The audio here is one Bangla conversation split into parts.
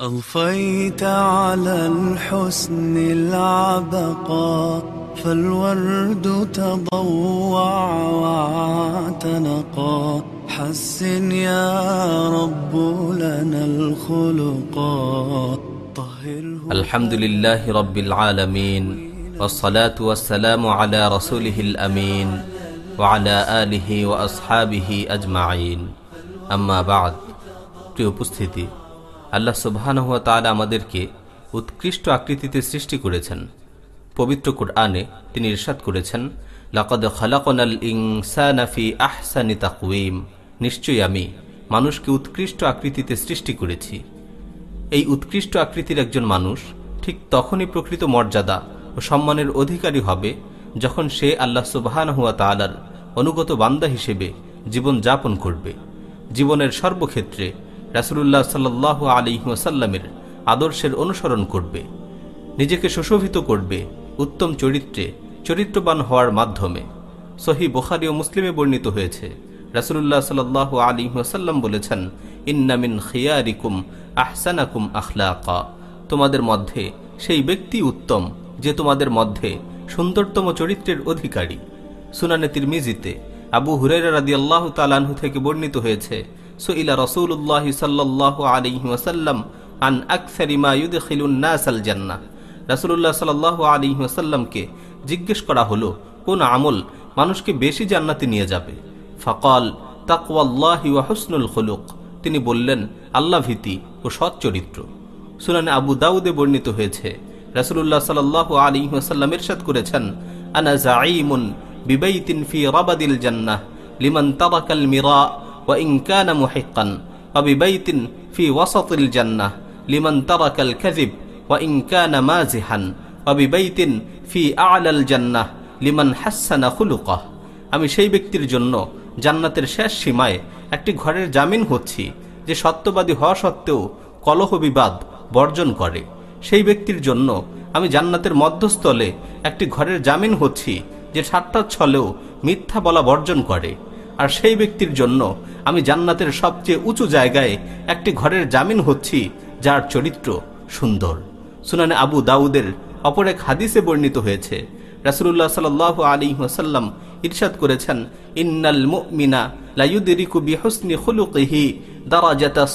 أضفيت على الحسن العبقى فالورد تضوع واعتنقا حسن يا رب لنا الخلقا طهره الحمد لله رب العالمين والصلاة والسلام على رسوله الأمين وعلى آله وأصحابه أجمعين أما بعد প্রিয় উপস্থিতি আল্লাহ সুবহানাহু ওয়া তাআলা আমাদেরকে উৎকৃষ্ট আকৃতিতে সৃষ্টি করেছেন। পবিত্র কুরআনে তিনি ইরশাদ করেছেন, লাকদ খালাকনাল ইনসানা ফি আহসানি তাকওয়িম। নিশ্চয়ই আমি মানুষকে উৎকৃষ্ট আকৃতিতে সৃষ্টি করেছি। এই উৎকৃষ্ট আকৃতির একজন মানুষ ঠিক তখনই প্রকৃত মর্যাদা ও সম্মানের অধিকারী হবে যখন সে আল্লাহ সুবাহান হুয়া তালার অনুগত বান্দা হিসেবে জীবন যাপন করবে। জীবনের সর্বক্ষেত্রে রাসুলুল্লাহ সাল্লাহ আলী ওয়াসাল্লামের আদর্শের অনুসরণ করবে, নিজেকে সুশোভিত করবে উত্তম চরিত্রে, চরিত্রবান হওয়ার মাধ্যমে। সহি বুখারি ও মুসলিমে বর্ণিত হয়েছে, রাসুলুল্লাহ আলী ওয়াসাল্লাম বলেছেন ইন্নামিন খিয়ারিকুম আহসানাকুম আখলাকা। তোমাদের মধ্যে সেই ব্যক্তি উত্তম যে তোমাদের মধ্যে সুন্দরতম চরিত্রের অধিকারী। সুনানে তিরমিজিতে আবু হুরেরা রাদি আল্লাহ তালানহু থেকে বর্ণিত হয়েছে জিজ্ঞেস করা হলো, কোন আমল মানুষকে বেশি জান্নাতে নিয়ে যাবে? ফকাল, তাকওয়াল্লাহি ওয়া হুসনুল খুলুক। তিনি বললেন, আল্লাহ ভীতি ও সৎ চরিত্র। সুনানে আবু দাউদে বর্ণিত হয়েছে রাসুল্লাহ সাল্লাহ আলী ওয়াসাল্লাম করেছেন, আনা জাঈমুন বিবাইতিন ফি রাবাদিল জান্নাহ লিমান তারাকাল মিরা ওয়া ইন কানা মুহিক্কান ওয়া বিবাইতিন ফি ওয়াসাতিল জান্নাহ লিমান তারাকাল কাযিব ওয়া ইন কানা মাজিহান ওয়া বিবাইতিন ফি আ'লাল জান্নাহ লিমান হাসানা খুলুকাহ। আমি সেই ব্যক্তির জন্য জান্নাতের শেষ সীমায় একটি ঘরের জামিন হচ্ছি, যে সত্যবাদী হওয়া সত্ত্বেও কলহ বিবাদ বর্জন করে। সেই ব্যক্তির জন্য আমি জান্নাতের মধ্যস্থলে একটি ঘরের জামিন হচ্ছি, যে সাতটার ছলেও মিথ্যা বলা বর্জন করে। আর সেই ব্যক্তির জন্য আমি জান্নাতের সবচেয়ে উঁচু জায়গায় একটি ঘরের জামিন হচ্ছি, যার চরিত্র সুন্দর। সুনানে আবু দাউদের অপর এক হাদিসে বর্ণিত হয়েছে রাসুল্লাহ সাল আলী ওসাল্লাম ইরশাদ করেছেন, ইন্নাল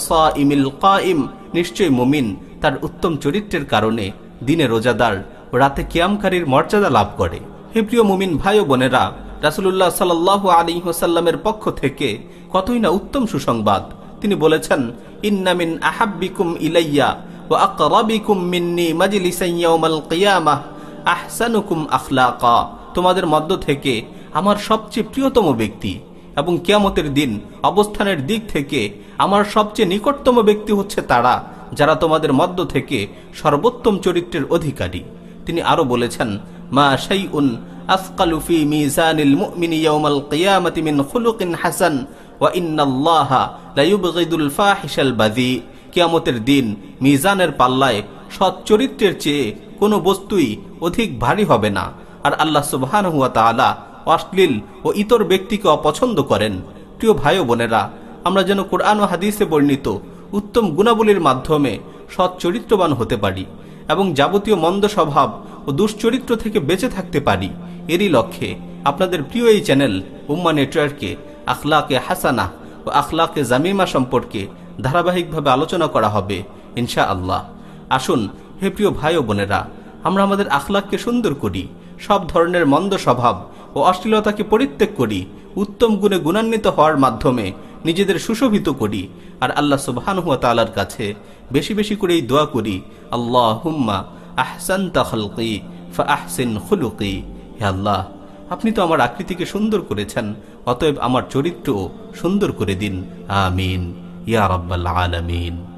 সাইমিল কাইম নিশ্চয় মুমিন তার উত্তম চরিত্রের কারণে দিনে রোজাদার রাতে কিয়ামকারীর মর্যাদা লাভ করে। হে প্রিয় মুমিন ভাই বোনেরা রাসুল্লাহ সাল্লাহ আলী হোসাল্লামের পক্ষ থেকে কতই না উত্তম সুসংবাদ। তিনি বলেছেন ইন্নামিন আহাব্বিকুম ইলাইয়া ও আকরাবিকুম মিন্নি মাজলিসান ইয়াউমাল কিয়ামাহ, আহসানুকুম আখলাকা। তোমাদের মধ্য থেকে আমার সবচেয়ে প্রিয়তম ব্যক্তি এবং কিয়ামতের দিন অবস্থানের দিক থেকে আমার সবচেয়ে নিকটতম ব্যক্তি হচ্ছে তারা, যারা তোমাদের মধ্য থেকে সর্বোত্তম চরিত্রের অধিকারী। তিনি আরও বলেছেন, মা শাইউন আসকালু ফি মিজানিল মুমিনি ইয়াউমাল কিয়ামাতি মিন খুলুকিন হাসান ওয়া ইন্নাল্লাহা লা ইউবগিদুল ফাহিশাল বাযী কিয়ামতের দিন মিজানের পাল্লায় সৎ চরিত্রের চেয়ে কোনো বস্তুই অধিক ভারী হবে না। আর আল্লাহ সুবহানাহু ওয়া তাআলা অশ্লীল ও ইতর ব্যক্তিকে অপছন্দ করেন। প্রিয় ভাই বোনেরা, আমরা যেন কোরআন ও হাদিসে বর্ণিত উত্তম গুণাবলীর মাধ্যমে সৎ চরিত্রবান হতে পারি এবং যাবতীয় মন্দ স্বভাব ও দুশ্চরিত্র থেকে বেঁচে থাকতে পারি। এরই লক্ষ্যে আপনাদের প্রিয় এই চ্যানেল উম্মা নেটওয়ার্কে আখলাকে হাসানা ও আখলাকে জামিমা সম্পর্কে ধারাবাহিকভাবে আলোচনা করা হবে ইনশা আল্লাহ আসুন, হে প্রিয় ভাই ও বোনেরা, আমরা আমাদের আখলাককে সুন্দর করি, সব ধরনের মন্দ স্বভাব ও অশ্লীলতাকে পরিত্যাগ করি, উত্তম গুণে গুণান্বিত হওয়ার মাধ্যমে নিজেদের সুশোভিত করি আর আল্লাহ সুবাহানুয়া তালার কাছে বেশি বেশি করে এই দোয়া করি আল্লাহ হুম্মা আহসান আল্লাহ, আপনি তো আমার আকৃতিকে সুন্দর করেছেন, অতএব আমার চরিত্রও সুন্দর করে দিন। আমিন। ইয়া রব্বাল আলামিন।